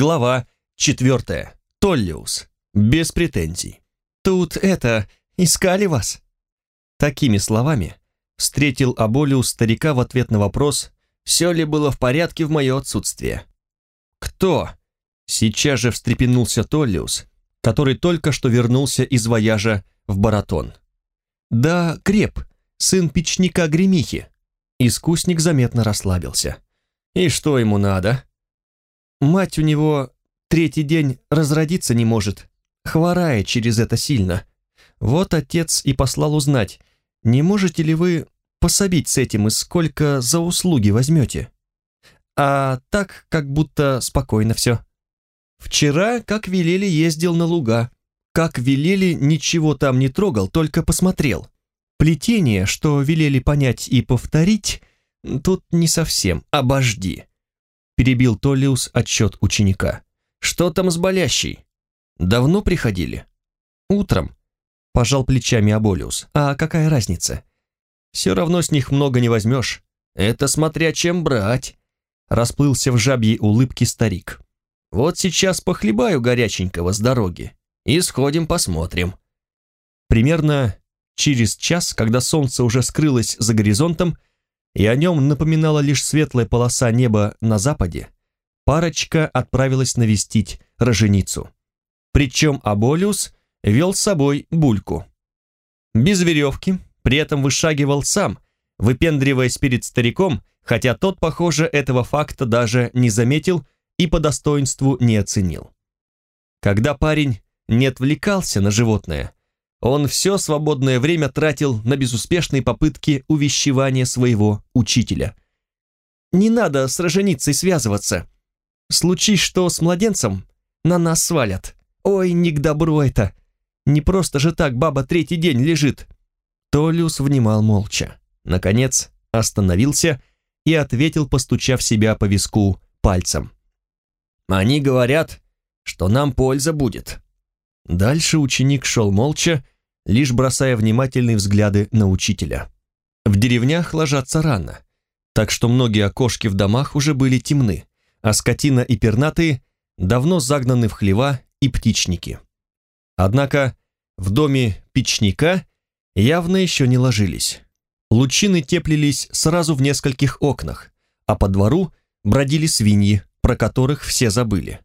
Глава четвертая. Толлиус. Без претензий. «Тут это, искали вас?» Такими словами встретил Аболиус старика в ответ на вопрос, все ли было в порядке в мое отсутствие. «Кто?» Сейчас же встрепенулся Толлиус, который только что вернулся из вояжа в Баратон. «Да, Креп, сын печника Гремихи». Искусник заметно расслабился. «И что ему надо?» «Мать у него третий день разродиться не может, хворая через это сильно. Вот отец и послал узнать, не можете ли вы пособить с этим и сколько за услуги возьмете? А так, как будто спокойно все. Вчера, как велели, ездил на луга. Как велели, ничего там не трогал, только посмотрел. Плетение, что велели понять и повторить, тут не совсем, обожди. Перебил Толлиус отчет ученика. Что там с болящей? Давно приходили? Утром. Пожал плечами Аболиус. А какая разница? Все равно с них много не возьмешь. Это смотря чем брать. Расплылся в жабьей улыбке старик. Вот сейчас похлебаю горяченького с дороги и сходим посмотрим. Примерно через час, когда солнце уже скрылось за горизонтом, и о нем напоминала лишь светлая полоса неба на западе, парочка отправилась навестить роженицу. Причем Аболиус вел с собой бульку. Без веревки, при этом вышагивал сам, выпендриваясь перед стариком, хотя тот, похоже, этого факта даже не заметил и по достоинству не оценил. Когда парень не отвлекался на животное, он все свободное время тратил на безуспешные попытки увещевания своего учителя. «Не надо с роженицей связываться. Случись что с младенцем, на нас свалят. Ой, не к добру это. Не просто же так баба третий день лежит». Толиус внимал молча. Наконец остановился и ответил, постучав себя по виску пальцем. Они говорят, что нам польза будет». Дальше ученик шел молча, лишь бросая внимательные взгляды на учителя. В деревнях ложатся рано, так что многие окошки в домах уже были темны, а скотина и пернатые давно загнаны в хлева и птичники. Однако в доме печника явно еще не ложились. Лучины теплились сразу в нескольких окнах, а по двору бродили свиньи, про которых все забыли.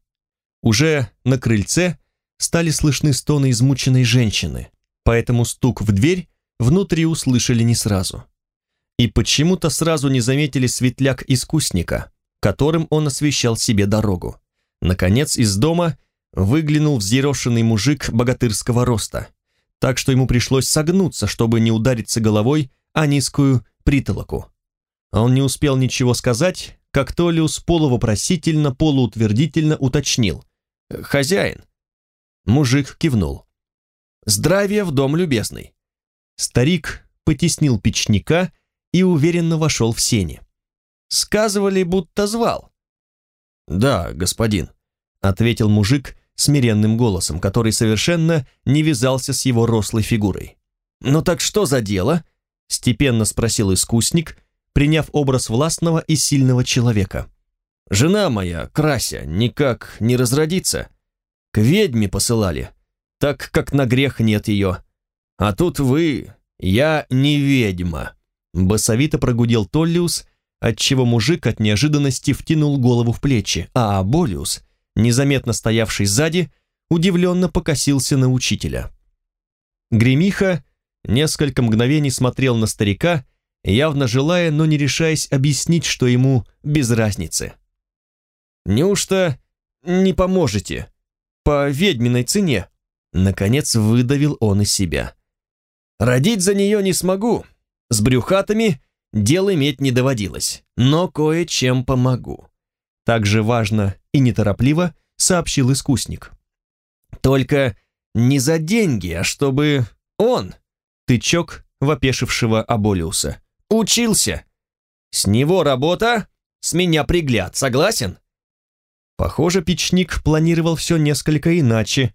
Уже на крыльце стали слышны стоны измученной женщины, поэтому стук в дверь внутри услышали не сразу. И почему-то сразу не заметили светляк искусника, которым он освещал себе дорогу. Наконец из дома выглянул взъерошенный мужик богатырского роста, так что ему пришлось согнуться, чтобы не удариться головой о низкую притолоку. Он не успел ничего сказать, как Толиус полувопросительно, полуутвердительно уточнил. «Хозяин». Мужик кивнул. «Здравия в дом, любезный». Старик потеснил печника и уверенно вошел в сени. «Сказывали, будто звал». «Да, господин», — ответил мужик смиренным голосом, который совершенно не вязался с его рослой фигурой. «Ну так что за дело?» — степенно спросил искусник, приняв образ властного и сильного человека. «Жена моя, Крася, никак не разродится. К ведьме посылали, так как на грех нет ее. А тут вы, я не ведьма», — басовито прогудел Толлиус, отчего мужик от неожиданности втянул голову в плечи, а Аболиус, незаметно стоявший сзади, удивленно покосился на учителя. Гремиха несколько мгновений смотрел на старика, явно желая, но не решаясь объяснить, что ему без разницы. «Неужто не поможете? По ведьминой цене?» Наконец выдавил он из себя. «Родить за нее не смогу. С брюхатами дел иметь не доводилось, но кое-чем помогу». Так же важно и неторопливо сообщил искусник. «Только не за деньги, а чтобы он...» Тычок вопешившего Аболиуса. Учился. С него работа, с меня пригляд, согласен? Похоже, печник планировал все несколько иначе,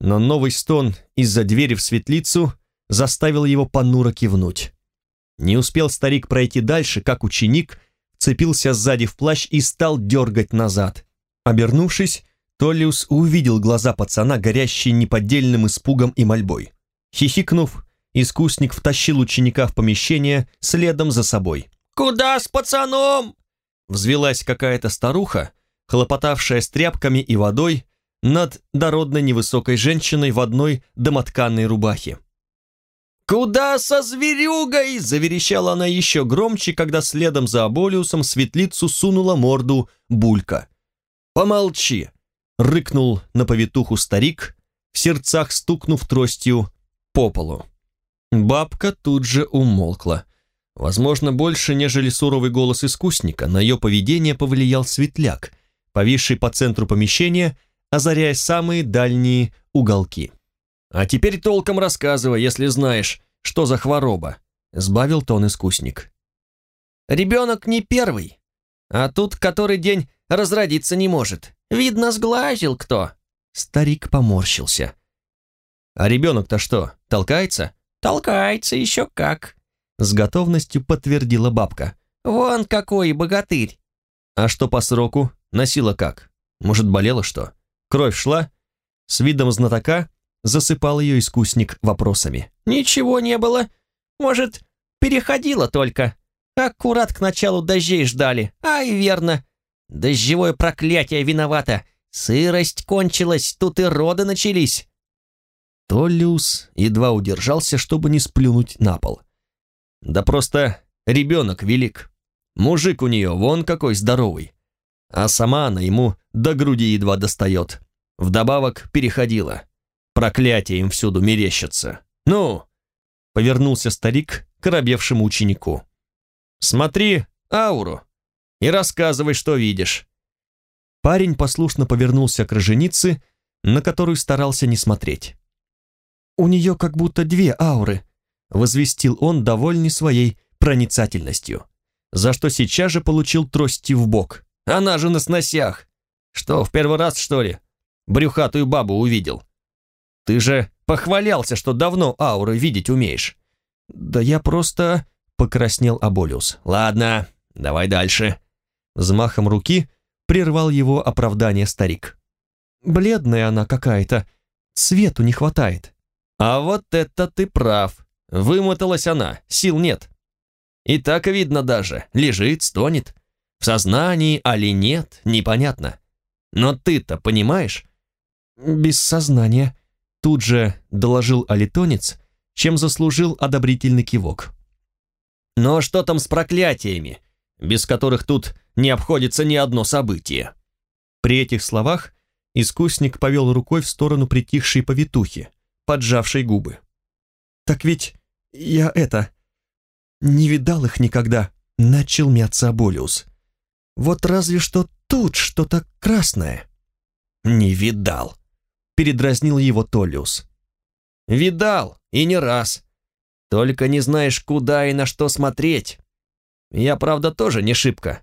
но новый стон из-за двери в светлицу заставил его понуро кивнуть. Не успел старик пройти дальше, как ученик цепился сзади в плащ и стал дергать назад. Обернувшись, Толлиус увидел глаза пацана, горящие неподдельным испугом и мольбой. Хихикнув, искусник втащил ученика в помещение следом за собой. «Куда с пацаном?» Взвелась какая-то старуха, хлопотавшая с тряпками и водой над дородной невысокой женщиной в одной домотканной рубахе. «Куда со зверюгой?» – заверещала она еще громче, когда следом за Аболиусом светлицу сунула морду Булька. «Помолчи!» – рыкнул на повитуху старик, в сердцах стукнув тростью по полу. Бабка тут же умолкла. Возможно, больше, нежели суровый голос искусника, на ее поведение повлиял светляк, повисший по центру помещения, озаряя самые дальние уголки. «А теперь толком рассказывай, если знаешь, что за хвороба», — сбавил тон искусник. «Ребенок не первый, а тут который день разродиться не может. Видно, сглазил кто». Старик поморщился. «А ребенок-то что, толкается?» «Толкается еще как», — с готовностью подтвердила бабка. «Вон какой богатырь!» «А что по сроку? Носила как? Может, болела что? Кровь шла?» С видом знатока засыпал ее искусник вопросами. «Ничего не было. Может, переходила только. Аккурат к началу дождей ждали. Ай, верно. Дождевое проклятие виновато. Сырость кончилась, тут и роды начались». Толлиус едва удержался, чтобы не сплюнуть на пол. «Да просто ребенок велик. Мужик у нее вон какой здоровый. А сама она ему до груди едва достает. Вдобавок переходила. Проклятие им всюду мерещится. Ну!» Повернулся старик к оробевшему ученику. «Смотри ауру и рассказывай, что видишь». Парень послушно повернулся к роженице, на которую старался не смотреть. «У нее как будто две ауры», — возвестил он, довольный своей проницательностью, за что сейчас же получил трости в бок. «Она же на сносях! Что, в первый раз, что ли? Брюхатую бабу увидел. Ты же похвалялся, что давно ауры видеть умеешь». «Да я просто...» — покраснел Аболиус. «Ладно, давай дальше». Взмахом руки прервал его оправдание старик. «Бледная она какая-то, цвету не хватает». А вот это ты прав. Вымоталась она, сил нет. И так видно даже, лежит, стонет. В сознании, али нет, непонятно. Но ты-то понимаешь? Без сознания. Тут же доложил алитонец, чем заслужил одобрительный кивок. Но что там с проклятиями, без которых тут не обходится ни одно событие? При этих словах искусник повел рукой в сторону притихшей повитухи, поджавшей губы. «Так ведь я это... не видал их никогда», — начал мяться Аболиус. «Вот разве что тут что-то красное». «Не видал», — передразнил его Толлиус. «Видал, и не раз. Только не знаешь, куда и на что смотреть. Я, правда, тоже не шибко.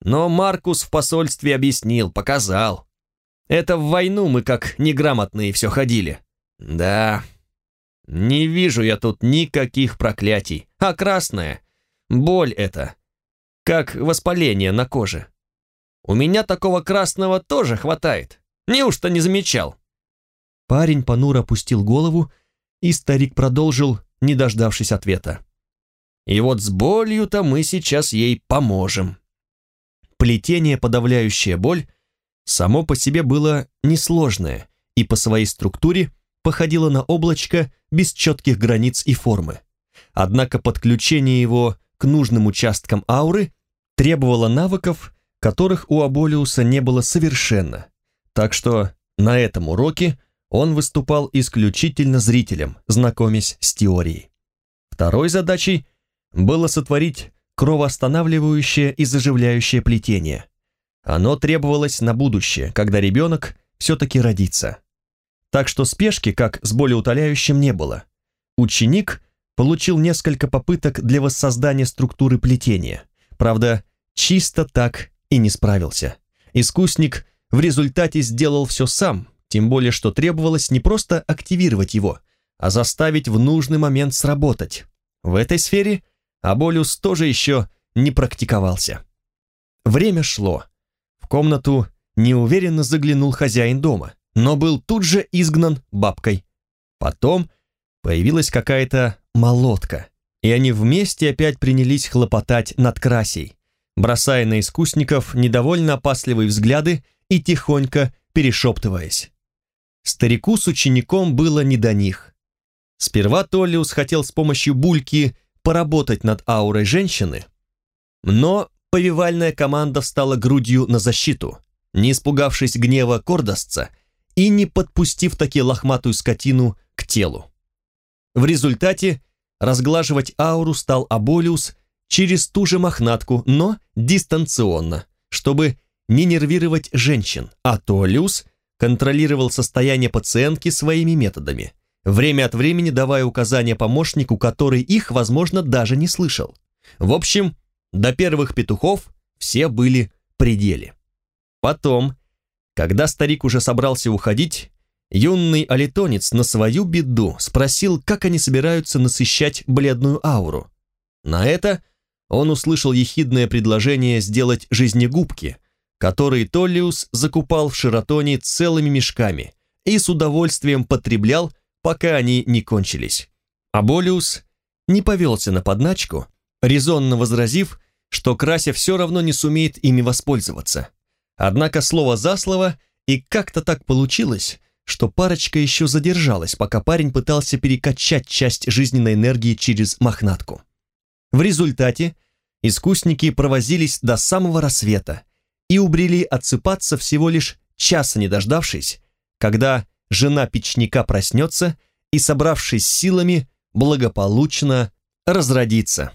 Но Маркус в посольстве объяснил, показал. Это в войну мы как неграмотные все ходили. Да, не вижу я тут никаких проклятий, а красная — боль это, как воспаление на коже. У меня такого красного тоже хватает, неужто не замечал? Парень понуро опустил голову, и старик продолжил, не дождавшись ответа. И вот с болью-то мы сейчас ей поможем. Плетение, подавляющее боль, само по себе было несложное и по своей структуре походило на облачко без четких границ и формы. Однако подключение его к нужным участкам ауры требовало навыков, которых у Аболиуса не было совершенно. Так что на этом уроке он выступал исключительно зрителем, знакомясь с теорией. Второй задачей было сотворить кровоостанавливающее и заживляющее плетение. Оно требовалось на будущее, когда ребенок все-таки родится так что спешки, как с болеутоляющим, не было. Ученик получил несколько попыток для воссоздания структуры плетения. Правда, чисто так и не справился. Искусник в результате сделал все сам, тем более что требовалось не просто активировать его, а заставить в нужный момент сработать. В этой сфере Аболюс тоже еще не практиковался. Время шло. В комнату неуверенно заглянул хозяин дома, но был тут же изгнан бабкой. Потом появилась какая-то молотка, и они вместе опять принялись хлопотать над красей, бросая на искусников недовольно опасливые взгляды и тихонько перешептываясь. Старику с учеником было не до них. Сперва Толлиус хотел с помощью бульки поработать над аурой женщины, но повивальная команда встала грудью на защиту, не испугавшись гнева кордосца и не подпустив таки лохматую скотину к телу. В результате разглаживать ауру стал Аболиус через ту же мохнатку, но дистанционно, чтобы не нервировать женщин, а Толиус контролировал состояние пациентки своими методами, время от времени давая указания помощнику, который их, возможно, даже не слышал. В общем, до первых петухов все были пределе. Потом, когда старик уже собрался уходить, юный алитонец на свою беду спросил, как они собираются насыщать бледную ауру. На это он услышал ехидное предложение сделать жизнегубки – которые Толлиус закупал в Шератоне целыми мешками и с удовольствием потреблял, пока они не кончились. А Болиус не повелся на подначку, резонно возразив, что Крася все равно не сумеет ими воспользоваться. Однако слово за слово, и как-то так получилось, что парочка еще задержалась, пока парень пытался перекачать часть жизненной энергии через мохнатку. В результате искусники провозились до самого рассвета, и убрели отсыпаться всего лишь часа не дождавшись, когда жена печника проснется и, собравшись силами, благополучно разродится.